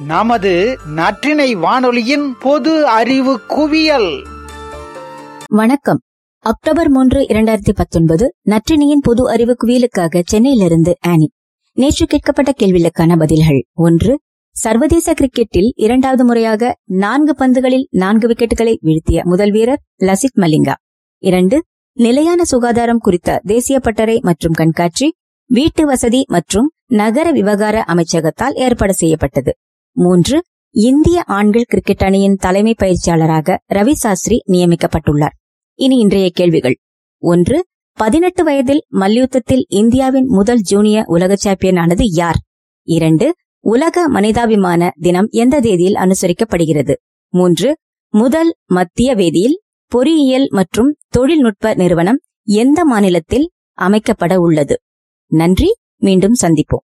நமது நற்றினை வானொலியின் பொது அறிவு குவியல். வணக்கம். அக்டோபர் மூன்று இரண்டாயிரத்தி பத்தொன்பது நற்றினியின் பொது அறிவு குவியலுக்காக சென்னையிலிருந்து ஆனி. நேற்று கேட்கப்பட்ட கேள்விகளுக்கான பதில்கள். ஒன்று சர்வதேச கிரிக்கெட்டில் இரண்டாவது முறையாக நான்கு பந்துகளில் நான்கு விக்கெட்டுகளை வீழ்த்திய முதல் வீரர் லசித் மலிங்கா. இரண்டு நிலையான சுகாதாரம் குறித்த தேசிய பட்டறை மற்றும் கண்காட்சி வீட்டு வசதி மற்றும் நகர விவகார அமைச்சகத்தால் ஏற்பாடு செய்யப்பட்டது. மூன்று இந்திய ஆண்கள் கிரிக்கெட் அணியின் தலைமை பயிற்சியாளராக ரவி சாஸ்திரி நியமிக்கப்பட்டுள்ளார். இனி இன்றைய கேள்விகள். ஒன்று பதினெட்டு வயதில் மல்யுத்தத்தில் இந்தியாவின் முதல் ஜூனியர் உலக சாம்பியனானது யார்? இரண்டு உலக மனிதாபிமான தினம் எந்த தேதியில் அனுசரிக்கப்படுகிறது? மூன்று முதல் மத்திய வேதியில் பொறியியல் மற்றும் தொழில்நுட்ப நிறுவனம் எந்த மாநிலத்தில் அமைக்கப்பட உள்ளது? நன்றி மீண்டும் சந்திப்போம்.